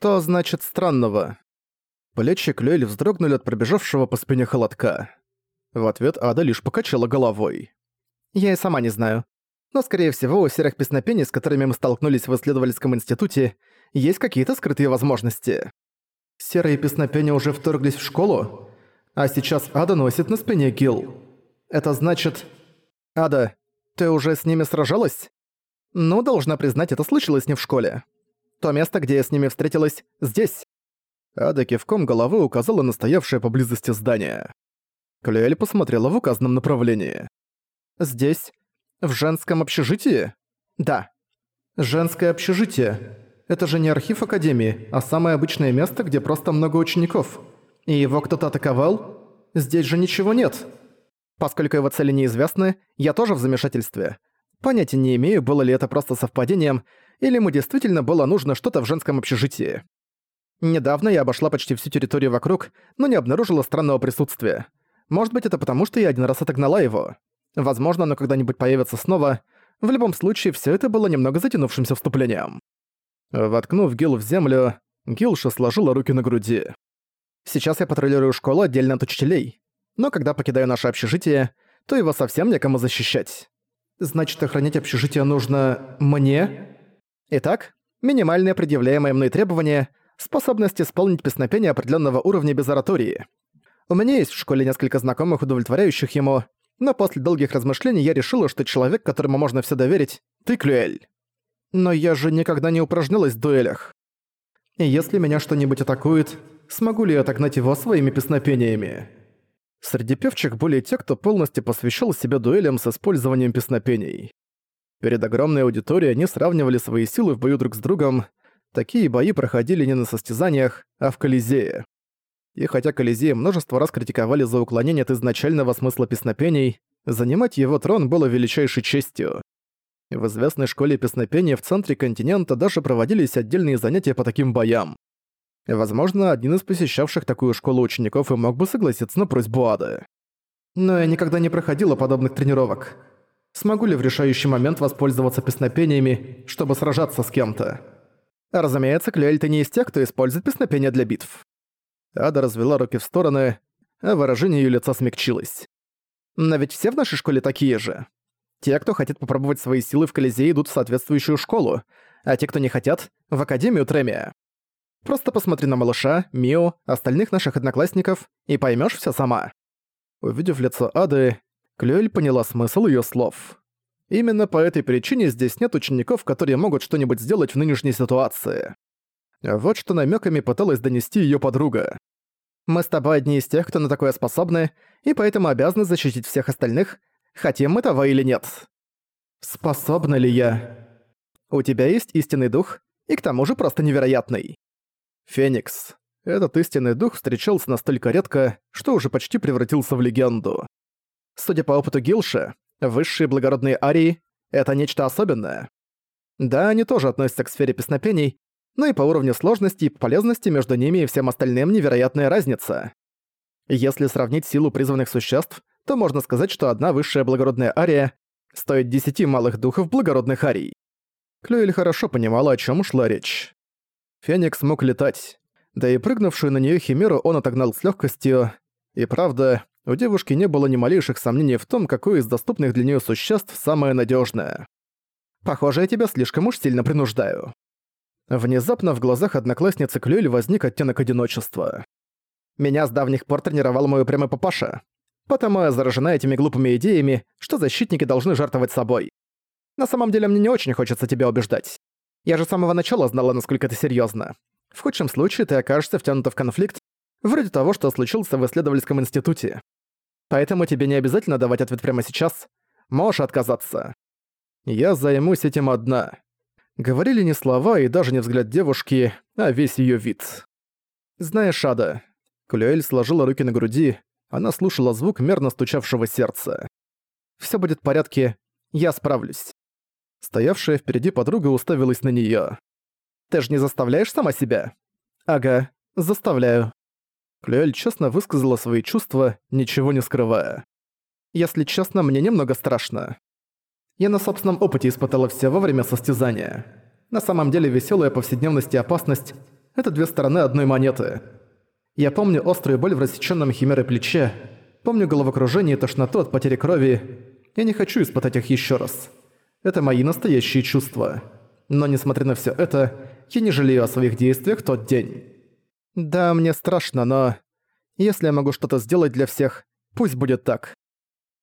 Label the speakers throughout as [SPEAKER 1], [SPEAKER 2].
[SPEAKER 1] «Что значит странного?» Плечи Клюэль вздрогнули от пробежавшего по спине холодка. В ответ Ада лишь покачала головой. «Я и сама не знаю. Но, скорее всего, у серых песнопений, с которыми мы столкнулись в исследовательском институте, есть какие-то скрытые возможности. Серые песнопения уже вторглись в школу, а сейчас Ада носит на спине гил. Это значит... Ада, ты уже с ними сражалась? Ну, должна признать, это случилось не в школе. То место, где я с ними встретилась, здесь. Ада кивком головы указала на стоявшее поблизости здание. Клюэль посмотрела в указанном направлении. «Здесь? В женском общежитии?» «Да». «Женское общежитие. Это же не архив Академии, а самое обычное место, где просто много учеников. И его кто-то атаковал? Здесь же ничего нет». Поскольку его цели неизвестны, я тоже в замешательстве. Понятия не имею, было ли это просто совпадением, или ему действительно было нужно что-то в женском общежитии. Недавно я обошла почти всю территорию вокруг, но не обнаружила странного присутствия. Может быть, это потому, что я один раз отогнала его. Возможно, оно когда-нибудь появится снова. В любом случае, все это было немного затянувшимся вступлением. Воткнув Гил в землю, Гилша сложила руки на груди. Сейчас я патрулирую школу отдельно от учителей, но когда покидаю наше общежитие, то его совсем некому защищать. Значит, охранять общежитие нужно мне? Итак, минимальное предъявляемое мной требование — способность исполнить песнопение определенного уровня без оратории. У меня есть в школе несколько знакомых, удовлетворяющих ему, но после долгих размышлений я решила, что человек, которому можно все доверить, ты, Клюэль. Но я же никогда не упражнялась в дуэлях. И если меня что-нибудь атакует, смогу ли я отогнать его своими песнопениями? Среди певчих были те, кто полностью посвящал себя дуэлям с использованием песнопений. Перед огромной аудиторией они сравнивали свои силы в бою друг с другом. Такие бои проходили не на состязаниях, а в Колизее. И хотя Колизей множество раз критиковали за уклонение от изначального смысла песнопений, занимать его трон было величайшей честью. В известной школе песнопения в центре континента даже проводились отдельные занятия по таким боям. Возможно, один из посещавших такую школу учеников и мог бы согласиться на просьбу Ады. Но я никогда не проходила подобных тренировок. Смогу ли в решающий момент воспользоваться песнопениями, чтобы сражаться с кем-то? Разумеется, Клюэль ты не из тех, кто использует песнопения для битв. Ада развела руки в стороны, а выражение её лица смягчилось. Но ведь все в нашей школе такие же. Те, кто хотят попробовать свои силы в Колизее, идут в соответствующую школу, а те, кто не хотят, в Академию Тремия. Просто посмотри на малыша, Мио, остальных наших одноклассников и поймёшь всё сама. Увидев лицо Ады, Клюэль поняла смысл её слов. Именно по этой причине здесь нет учеников, которые могут что-нибудь сделать в нынешней ситуации. Вот что намёками пыталась донести её подруга. «Мы с тобой одни из тех, кто на такое способны, и поэтому обязаны защитить всех остальных, хотим мы того или нет». «Способна ли я?» «У тебя есть истинный дух, и к тому же просто невероятный». Феникс. Этот истинный дух встречался настолько редко, что уже почти превратился в легенду. Судя по опыту Гилша, высшие благородные арии — это нечто особенное. Да, они тоже относятся к сфере песнопений, но и по уровню сложности и полезности между ними и всем остальным невероятная разница. Если сравнить силу призванных существ, то можно сказать, что одна высшая благородная ария стоит десяти малых духов благородных арий. Клюэль хорошо понимала, о чем шла речь. Феникс мог летать, да и прыгнувшую на нее химеру он отогнал с легкостью. И правда, у девушки не было ни малейших сомнений в том, какое из доступных для нее существ самое надежное. «Похоже, я тебя слишком уж сильно принуждаю», Внезапно в глазах одноклассницы Клюэль возник оттенок одиночества. Меня с давних пор тренировал мой упрямый папаша. Потому я заражена этими глупыми идеями, что защитники должны жертвовать собой. На самом деле мне не очень хочется тебя убеждать. Я же с самого начала знала, насколько это серьезно. В худшем случае ты окажешься втянута в конфликт, вроде того, что случился в исследовательском институте. Поэтому тебе не обязательно давать ответ прямо сейчас. Можешь отказаться. Я займусь этим одна. Говорили не слова и даже не взгляд девушки, а весь её вид. «Знаешь, Ада...» Клюэль сложила руки на груди, она слушала звук мерно стучавшего сердца. «Всё будет в порядке, я справлюсь». Стоявшая впереди подруга уставилась на неё. «Ты же не заставляешь сама себя?» «Ага, заставляю». Клюэль честно высказала свои чувства, ничего не скрывая. «Если честно, мне немного страшно. Я на собственном опыте испытала все во время состязания. На самом деле веселая повседневность и опасность – Это две стороны одной монеты. Я помню острую боль в рассечённом химерой плече, помню головокружение и тошноту от потери крови. Я не хочу испытать их ещё раз. Это мои настоящие чувства. Но несмотря на всё это, я не жалею о своих действиях тот день. Да, мне страшно, но... Если я могу что-то сделать для всех, пусть будет так.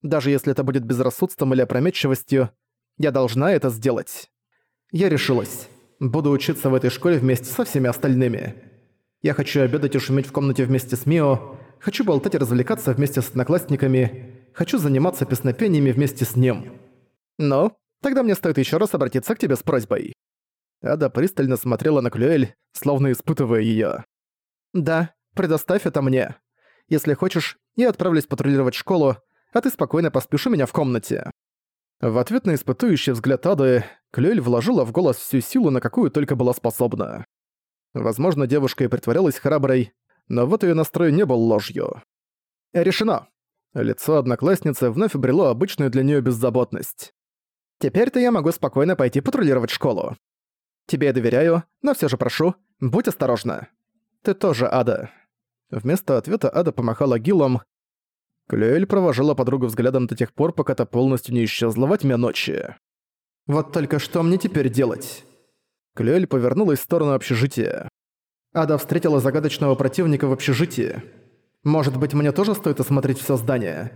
[SPEAKER 1] Даже если это будет безрассудством или опрометчивостью, я должна это сделать. Я решилась. Буду учиться в этой школе вместе со всеми остальными. Я хочу обедать и шуметь в комнате вместе с Мио, хочу болтать и развлекаться вместе с одноклассниками, хочу заниматься песнопениями вместе с ним. Но тогда мне стоит еще раз обратиться к тебе с просьбой. Ада пристально смотрела на Клюэль, словно испытывая её. «Да, предоставь это мне. Если хочешь, я отправлюсь патрулировать школу, а ты спокойно поспишь у меня в комнате». В ответ на испытующий взгляд Ады, Клюэль вложила в голос всю силу, на какую только была способна. Возможно, девушка и притворялась храброй, но вот её настрой не был ложью. «Решено!» Лицо одноклассницы вновь обрело обычную для неё беззаботность. «Теперь-то я могу спокойно пойти патрулировать школу. Тебе я доверяю, но всё же прошу, будь осторожна. Ты тоже, Ада». Вместо ответа Ада помахала Гиллом, Клюэль провожала подругу взглядом до тех пор, пока та полностью не исчезла во тьме ночи. «Вот только что мне теперь делать?» Клюэль повернулась в сторону общежития. Ада встретила загадочного противника в общежитии. «Может быть, мне тоже стоит осмотреть все здание?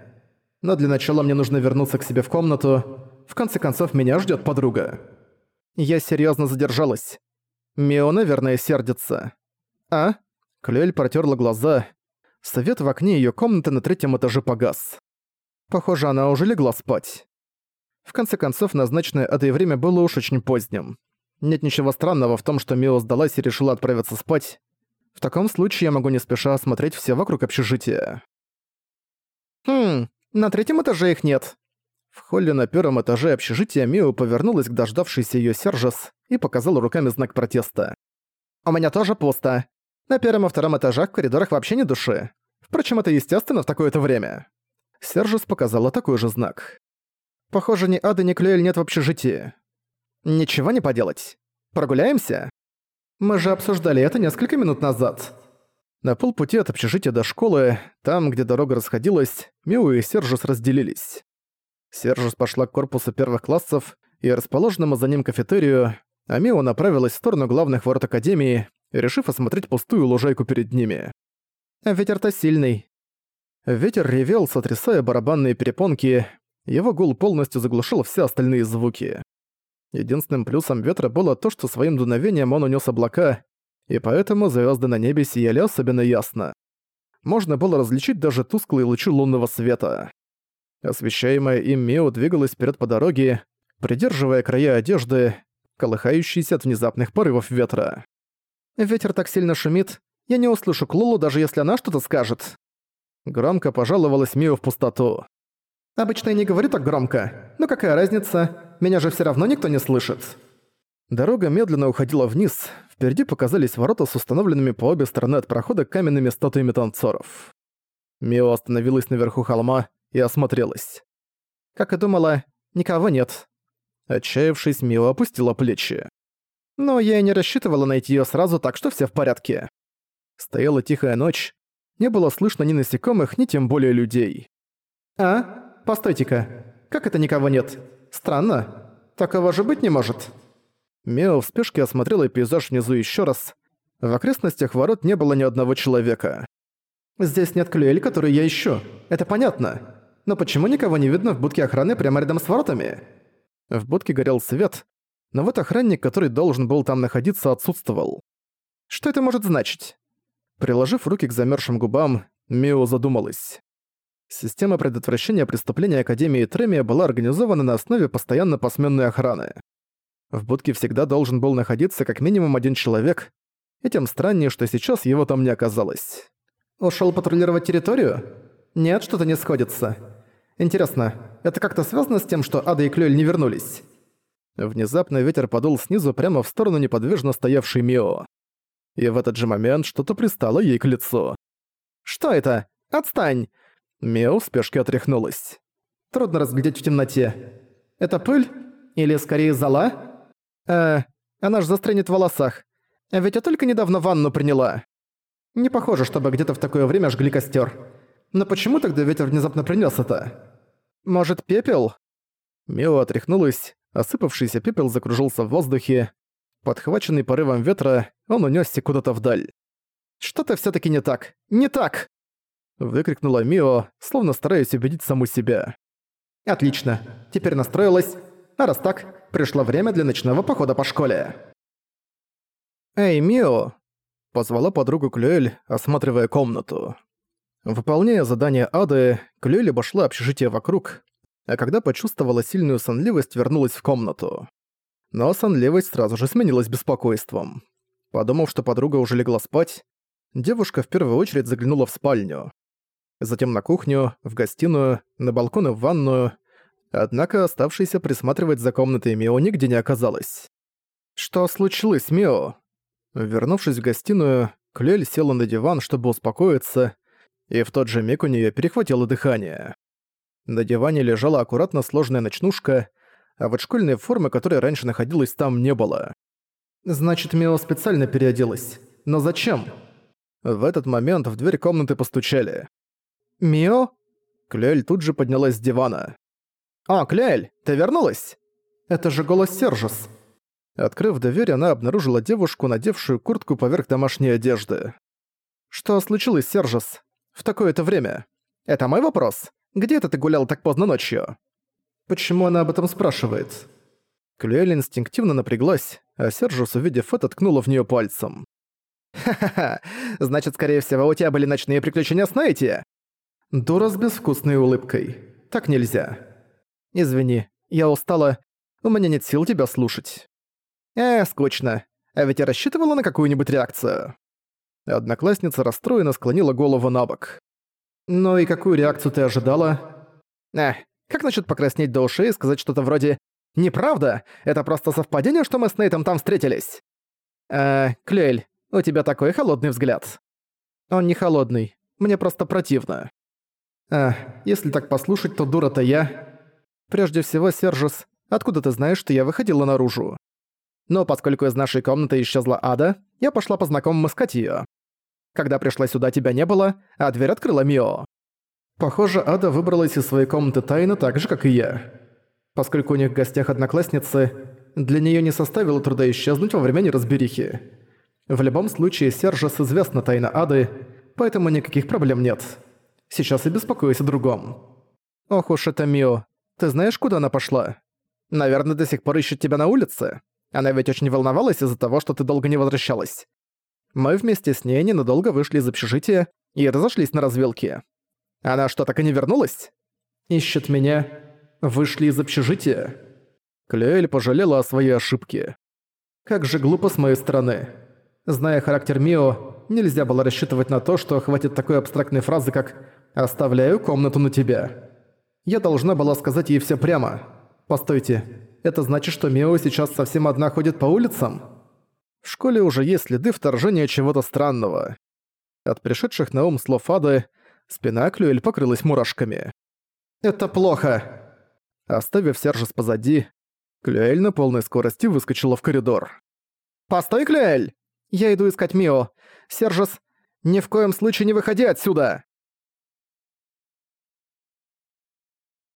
[SPEAKER 1] Но для начала мне нужно вернуться к себе в комнату. В конце концов, меня ждет подруга». Я серьезно задержалась. Мио, наверное, сердится. «А?» Клюэль протерла глаза. Свет в окне ее комнаты на третьем этаже погас. Похоже, она уже легла спать. В конце концов, назначенное этой время было уж очень поздним. Нет ничего странного в том, что Мио сдалась и решила отправиться спать. В таком случае я могу не спеша осмотреть все вокруг общежития. «Хм, на третьем этаже их нет». В холле на первом этаже общежития Мио повернулась к дождавшейся её Сержес и показала руками знак протеста. «У меня тоже пусто. На первом и втором этажах в коридорах вообще не души. Впрочем, это естественно в такое-то время. Сержис показала такой же знак. Похоже, ни Ады, ни Клюэль нет в общежитии. Ничего не поделать. Прогуляемся? Мы же обсуждали это несколько минут назад. На полпути от общежития до школы, там, где дорога расходилась, Миу и Сержис разделились. Сержис пошла к корпусу первых классов и расположенному за ним кафетерию, а Миу направилась в сторону главных ворот Академии, решив осмотреть пустую лужайку перед ними. Ветер-то сильный. Ветер ревел, сотрясая барабанные перепонки, его гул полностью заглушил все остальные звуки. Единственным плюсом ветра было то, что своим дуновением он унес облака, и поэтому звезды на небе сияли особенно ясно. Можно было различить даже тусклые лучи лунного света. Освещаемая им Мео двигалась вперед по дороге, придерживая края одежды, колыхающиеся от внезапных порывов ветра. Ветер так сильно шумит, я не услышу Клулу, даже если она что-то скажет. Громко пожаловалась Мио в пустоту. Обычно я не говорю так громко, но какая разница, меня же все равно никто не слышит. Дорога медленно уходила вниз, впереди показались ворота с установленными по обе стороны от прохода каменными статуями танцоров. Мио остановилась наверху холма и осмотрелась. Как и думала, никого нет. Отчаявшись, Мио опустила плечи. Но я и не рассчитывала найти её сразу, так что всё в порядке. Стояла тихая ночь, не было слышно ни насекомых, ни тем более людей. «А? Постойте-ка, как это никого нет? Странно. Такого же быть не может». Мео в спешке осмотрела пейзаж внизу ещё раз. В окрестностях ворот не было ни одного человека. «Здесь нет клюэль, которую я ищу. Это понятно. Но почему никого не видно в будке охраны прямо рядом с воротами?» В будке горел свет, но вот охранник, который должен был там находиться, отсутствовал. Что это может значить? Приложив руки к замерзшим губам, Мио задумалась. Система предотвращения преступления Академии Тремия была организована на основе постоянно посменной охраны. В будке всегда должен был находиться как минимум один человек, и тем страннее, что сейчас его там не оказалось. Ушёл патрулировать территорию? Нет, что-то не сходится. Интересно, это как-то связано с тем, что Ада и Клюэль не вернулись? Внезапно ветер подул снизу прямо в сторону неподвижно стоявшей Мио. И в этот же момент что-то пристало ей к лицу. «Что это? Отстань!» Мио в спешке отряхнулась. Трудно разглядеть в темноте. «Это пыль? Или скорее зола?» «Э, она ж застрянет в волосах. Ведь я только недавно ванну приняла. Не похоже, чтобы где-то в такое время жгли костер. Но почему тогда ветер внезапно принес это? Может, пепел? Мио отряхнулась, осыпавшийся пепел закружился в воздухе. Подхваченный порывом ветра, он унесся куда-то вдаль. «Что-то всё таки не так! Не так!» Выкрикнула Мио, словно стараясь убедить саму себя. «Отлично. Теперь настроилась. А раз так, пришло время для ночного похода по школе». «Эй, Мио!» — позвала подругу Клюэль, осматривая комнату. Выполняя задание Ады, Клюэль обошла общежитие вокруг, а когда почувствовала сильную сонливость, вернулась в комнату. Но сонливость сразу же сменилась беспокойством. Подумав, что подруга уже легла спать, девушка в первую очередь заглянула в спальню. Затем на кухню, в гостиную, на балкон и в ванную. Однако оставшейся присматривать за комнатой Мио нигде не оказалось. «Что случилось, Мио?» Вернувшись в гостиную, Клель села на диван, чтобы успокоиться, и в тот же миг у неё перехватило дыхание. На диване лежала аккуратно сложная ночнушка, а вот школьной формы, которая раньше находилась там, не было. Значит, Мио специально переоделась. Но зачем? В этот момент в дверь комнаты постучали. «Мио?» Клель тут же поднялась с дивана. «О, Клель, ты вернулась?» «Это же голос Сержес». Открыв дверь, она обнаружила девушку, надевшую куртку поверх домашней одежды. «Что случилось, Сержес? В такое-то время? Это мой вопрос? Где это ты гулял так поздно ночью?» «Почему она об этом спрашивает?» Клюэль инстинктивно напряглась, а Сержус, увидев это, ткнула в неё пальцем. «Ха-ха-ха, значит, скорее всего, у тебя были ночные приключения с Найти?» Дура с безвкусной улыбкой. Так нельзя. Извини, я устала, у меня нет сил тебя слушать. Э, скучно. А ведь я рассчитывала на какую-нибудь реакцию. Одноклассница расстроенно склонила голову на бок. «Ну и какую реакцию ты ожидала?» «Эх, как насчет покраснеть до ушей и сказать что-то вроде «Неправда! Это просто совпадение, что мы с Нейтом там встретились!» «Э, Клюэль, у тебя такой холодный взгляд». «Он не холодный. Мне просто противно». «А, если так послушать, то дура-то я...» «Прежде всего, Сержус, откуда ты знаешь, что я выходила наружу?» «Но поскольку из нашей комнаты исчезла Ада, я пошла по знакомым искать её. Когда пришла сюда, тебя не было, а дверь открыла Мио. Похоже, Ада выбралась из своей комнаты тайно так же, как и я. Поскольку у них в гостях одноклассницы, для неё не составило труда исчезнуть во время неразберихи. В любом случае, Сержес известна тайна Ады, поэтому никаких проблем нет. Сейчас я беспокоюсь о другом. Ох уж это Мио. Ты знаешь, куда она пошла? Наверное, до сих пор ищет тебя на улице. Она ведь очень волновалась из-за того, что ты долго не возвращалась. Мы вместе с ней ненадолго вышли из общежития и разошлись на развилке. Она что, так и не вернулась? Ищет меня. Вышли из общежития. Клюэль пожалела о своей ошибке. Как же глупо с моей стороны. Зная характер Мио, нельзя было рассчитывать на то, что хватит такой абстрактной фразы, как «оставляю комнату на тебя». Я должна была сказать ей все прямо. Постойте, это значит, что Мио сейчас совсем одна ходит по улицам? В школе уже есть следы вторжения чего-то странного. От пришедших на ум слов Ады спина Клюэль покрылась мурашками. «Это плохо!» Оставив Сержес позади, Клюэль на полной скорости выскочила в коридор. «Постой, Клюэль!» Я иду искать Мио. Сержес, ни в коем случае не выходи отсюда!»